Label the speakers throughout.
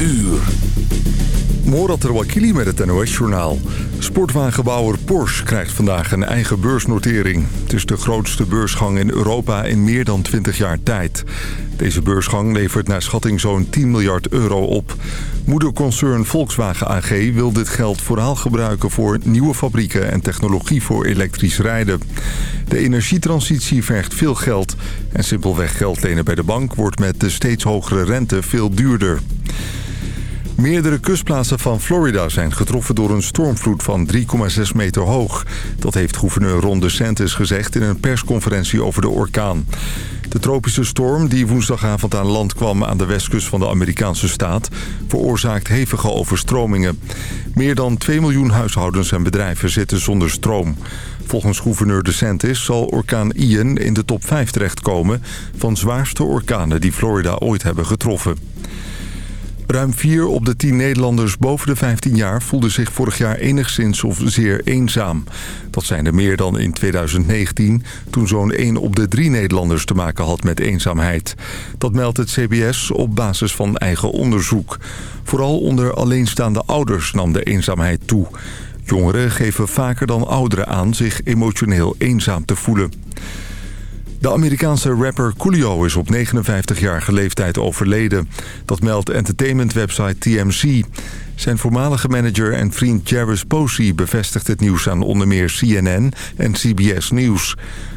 Speaker 1: uur.
Speaker 2: Morat Wakili met het NOS-journaal. Sportwagenbouwer Porsche krijgt vandaag een eigen beursnotering. Het is de grootste beursgang in Europa in meer dan 20 jaar tijd. Deze beursgang levert naar schatting zo'n 10 miljard euro op. Moederconcern Volkswagen AG wil dit geld vooral gebruiken voor nieuwe fabrieken en technologie voor elektrisch rijden. De energietransitie vergt veel geld en simpelweg geld lenen bij de bank wordt met de steeds hogere rente veel duurder. Meerdere kustplaatsen van Florida zijn getroffen door een stormvloed van 3,6 meter hoog. Dat heeft gouverneur Ron DeSantis gezegd in een persconferentie over de orkaan. De tropische storm die woensdagavond aan land kwam aan de westkust van de Amerikaanse staat... veroorzaakt hevige overstromingen. Meer dan 2 miljoen huishoudens en bedrijven zitten zonder stroom. Volgens gouverneur DeSantis zal orkaan Ian in de top 5 terechtkomen... van zwaarste orkanen die Florida ooit hebben getroffen. Ruim 4 op de 10 Nederlanders boven de 15 jaar voelden zich vorig jaar enigszins of zeer eenzaam. Dat zijn er meer dan in 2019, toen zo'n 1 op de 3 Nederlanders te maken had met eenzaamheid. Dat meldt het CBS op basis van eigen onderzoek. Vooral onder alleenstaande ouders nam de eenzaamheid toe. Jongeren geven vaker dan ouderen aan zich emotioneel eenzaam te voelen. De Amerikaanse rapper Coolio is op 59-jarige leeftijd overleden. Dat meldt entertainmentwebsite TMC. Zijn voormalige manager en vriend Jarvis Posey bevestigt het nieuws aan onder meer CNN en CBS News.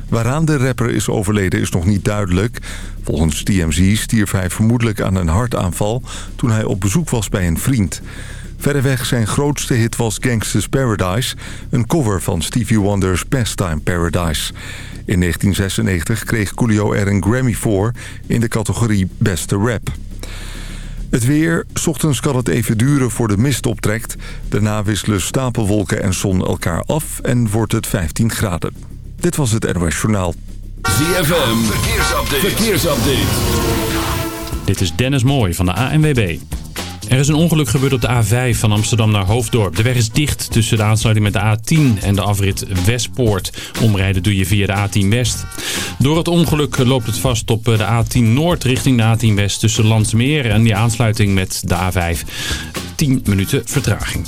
Speaker 2: Waaraan de rapper is overleden is nog niet duidelijk. Volgens TMZ stierf hij vermoedelijk aan een hartaanval toen hij op bezoek was bij een vriend. Verreweg zijn grootste hit was Gangsta's Paradise, een cover van Stevie Wonder's Pastime Paradise. In 1996 kreeg Coolio er een Grammy voor in de categorie Beste Rap. Het weer. Ochtends kan het even duren voor de mist optrekt. Daarna wisselen stapelwolken en zon elkaar af en wordt het 15 graden. Dit was het NOS Journaal.
Speaker 1: ZFM. Verkeersupdate. Verkeersupdate.
Speaker 3: Dit is Dennis Mooij van de ANWB. Er is een ongeluk gebeurd op de A5 van Amsterdam naar Hoofddorp. De weg is dicht tussen de aansluiting met de A10 en de afrit Westpoort. Omrijden doe je via de A10 West. Door het ongeluk loopt het vast op de A10 Noord richting de A10 West tussen Landsmeer en die aansluiting met de A5. 10 minuten vertraging.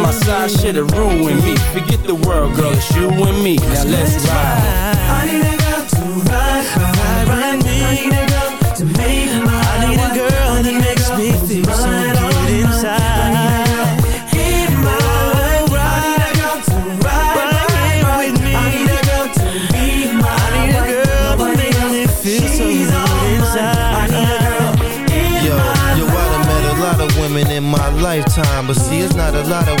Speaker 4: my side, shit'll ruin me. Forget the world, girl, it's you and me. Now let's ride.
Speaker 5: I need a girl to ride, ride, ride me. I need a girl to make my I need a girl that makes me feel so good inside.
Speaker 6: Yo, yo, I done met a lot of women in my lifetime But see, it's not a lot of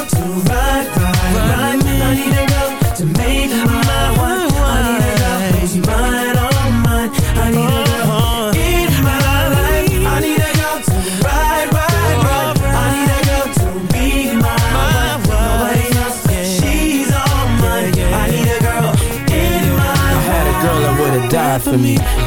Speaker 4: for me.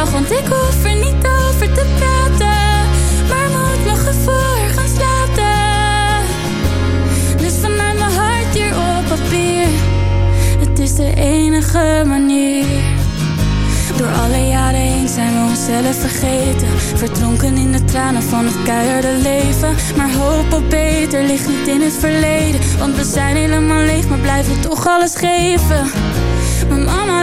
Speaker 7: want ik hoef er niet over te praten. Maar moet mijn gevoel gaan slapen. Dus vanuit mijn hart hier op papier. Het is de enige manier. Door alle jaren heen zijn we onszelf vergeten. Verdronken in de tranen van het keiharde leven. Maar hoop op beter ligt niet in het verleden. Want we zijn helemaal leeg, maar blijven toch alles geven.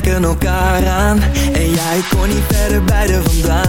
Speaker 5: trekken
Speaker 6: elkaar aan. En jij kon niet verder bij de vandaan.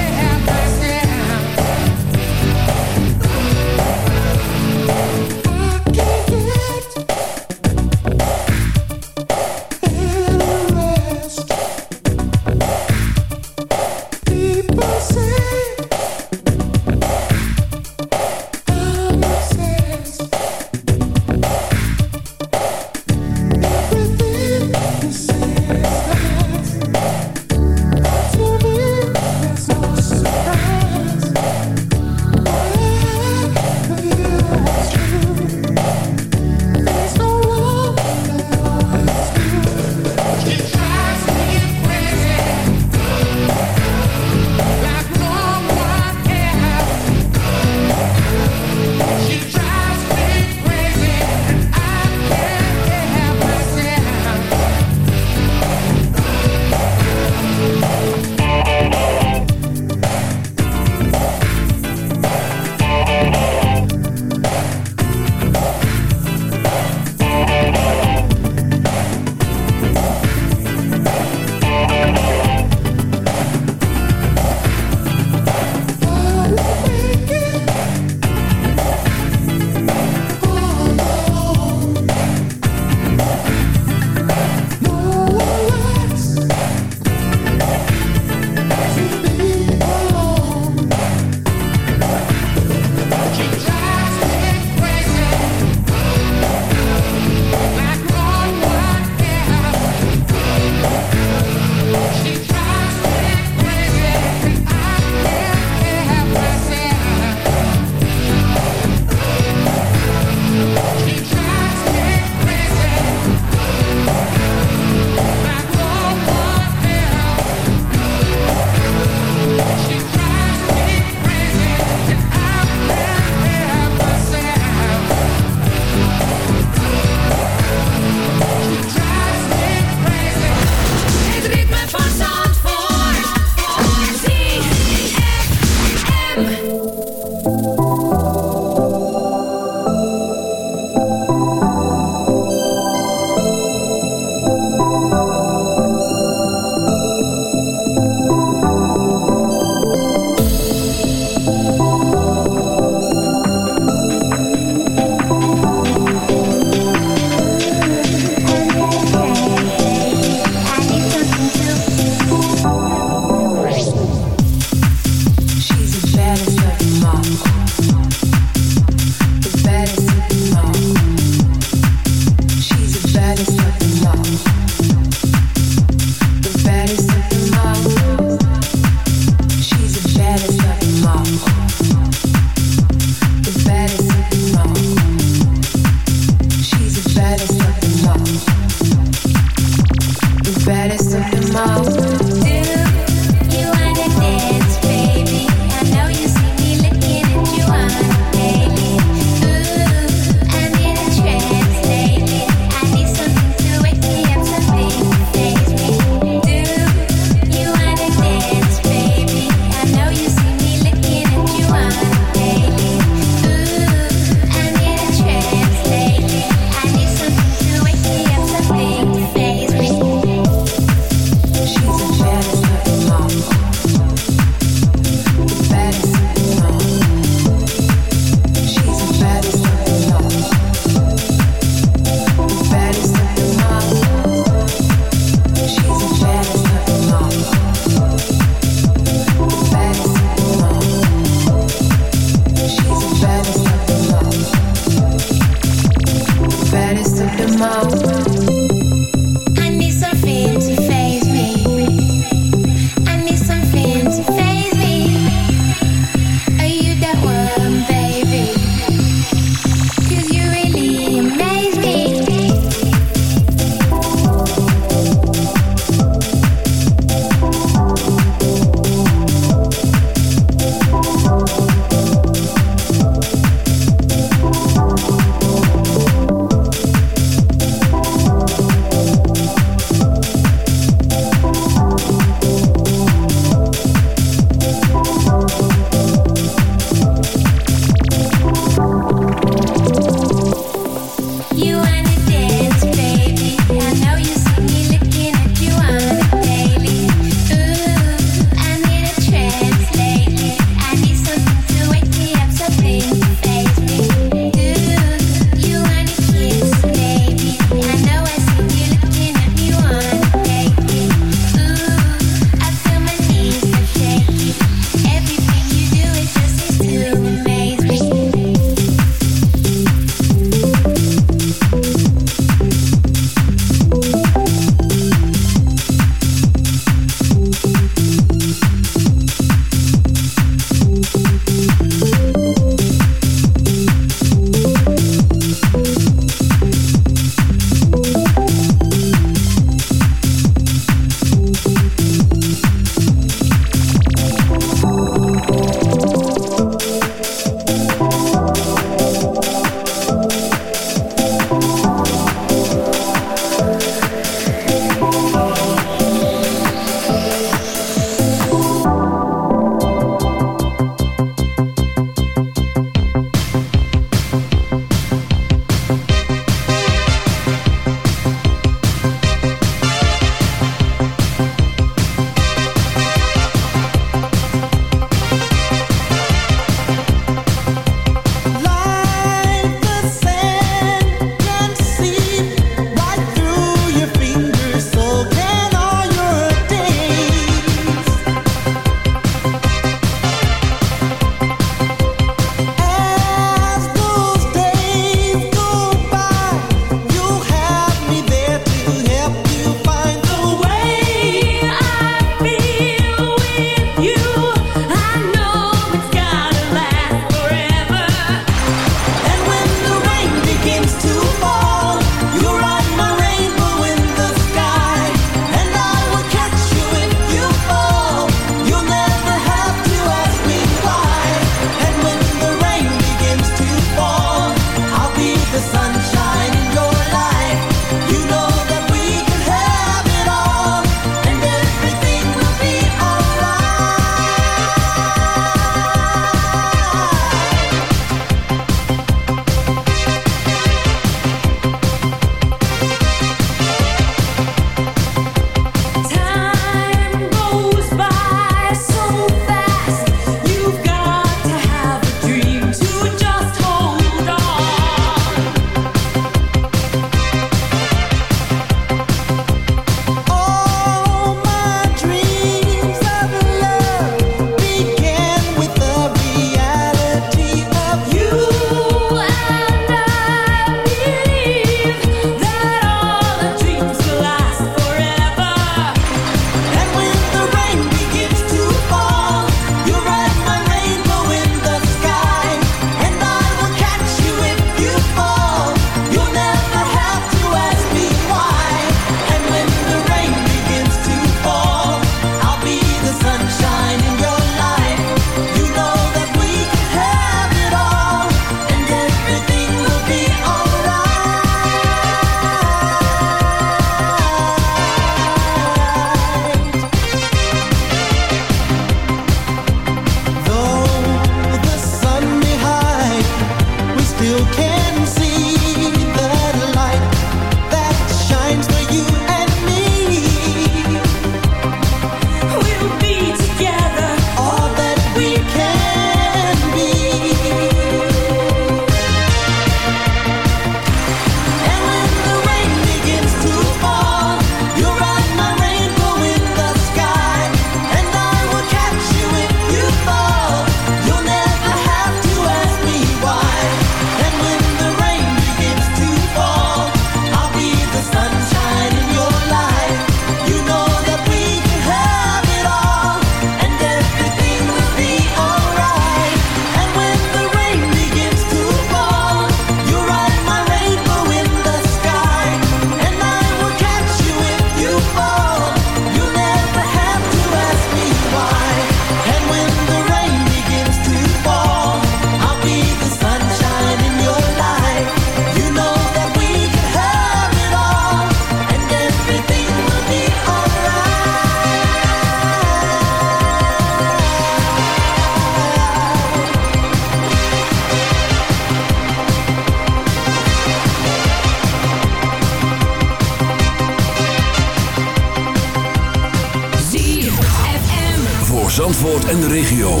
Speaker 8: Zandvoort en de regio.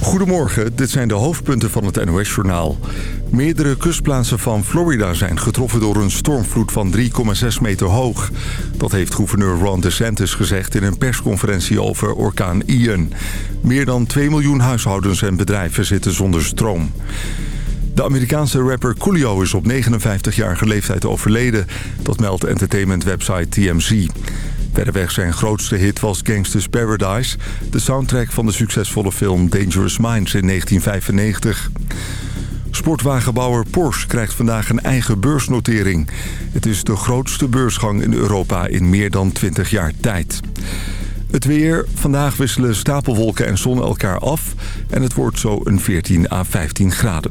Speaker 2: Goedemorgen, dit zijn de hoofdpunten van het NOS-journaal. Meerdere kustplaatsen van Florida zijn getroffen door een stormvloed van 3,6 meter hoog. Dat heeft gouverneur Ron DeSantis gezegd in een persconferentie over orkaan Ian. Meer dan 2 miljoen huishoudens en bedrijven zitten zonder stroom. De Amerikaanse rapper Coolio is op 59-jarige leeftijd overleden. Dat meldt entertainmentwebsite TMZ. Verderweg zijn grootste hit was Gangsta's Paradise... de soundtrack van de succesvolle film Dangerous Minds in 1995. Sportwagenbouwer Porsche krijgt vandaag een eigen beursnotering. Het is de grootste beursgang in Europa in meer dan 20 jaar tijd. Het weer. Vandaag wisselen stapelwolken en zon elkaar af. En het wordt zo een 14 à 15 graden.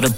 Speaker 8: With
Speaker 9: a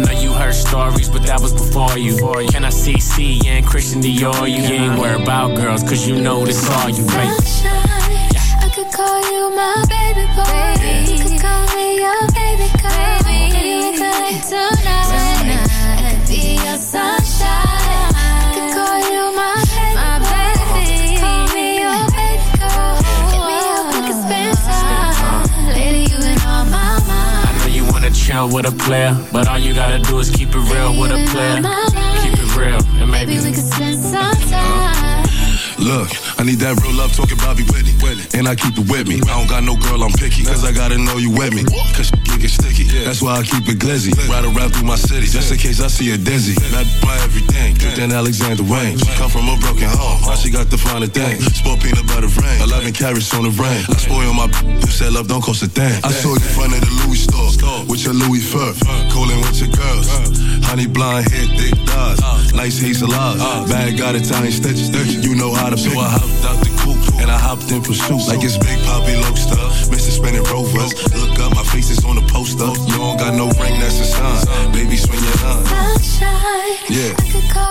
Speaker 9: know you heard stories, but that was before you. Can I see C and Christian Dior? You ain't worried about girls, cause you know this all you make.
Speaker 10: Sunshine. I could call you my baby boy. You could call me your baby girl. Baby, we could like tonight. I could be your sunshine.
Speaker 9: With a player, but all you gotta do is keep it real with a player. Keep it real, and maybe
Speaker 10: Maybe we could spend some time.
Speaker 11: Look, I need that real love talking Bobby Whitney. And I keep it with me. I don't got no girl, I'm picky. Cause I gotta know you with me. Cause she get sticky. That's why I keep it glizzy. Ride around through my city. Just in case I see a dizzy. Not buy everything. Drink that Alexander Wayne. She come from a broken home. Now she got the finer thing. Sport peanut butter rain. 11 carrots on the rain. I spoil my You said love don't cost a thing. I saw you in front of the Louis store. With your Louis fur. Cooling with your girls. Honey blonde hair, thick thighs. Nice hazel eyes. Bag got Italian stitches. You know how to pick. So I hopped out the coupe and I hopped in pursuit. Like it's Big Poppy Lobster. Mr. Spinning Rovers. Look up, my face is on the poster. You don't got no ring, that's a sign. Baby, swing your line.
Speaker 10: Sunshine.
Speaker 11: Yeah.
Speaker 10: I could call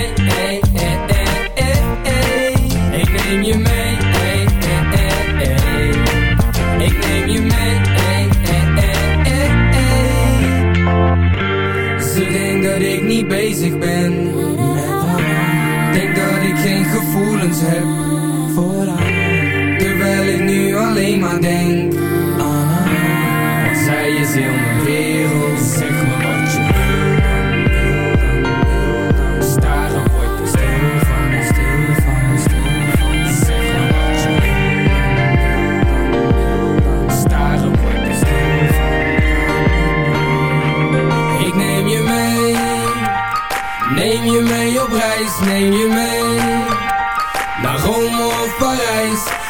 Speaker 12: maar denk aan. Want zij is heel mijn wereld. Zeg me wat je wil dan, wil dan, wil dan. Staren word ik stil van, stil van, stil van. Zeg me wat je wil dan, wil dan, ik stil van. Ik neem je mee. Neem je mee op reis, neem je mee Naar Rome of Parijs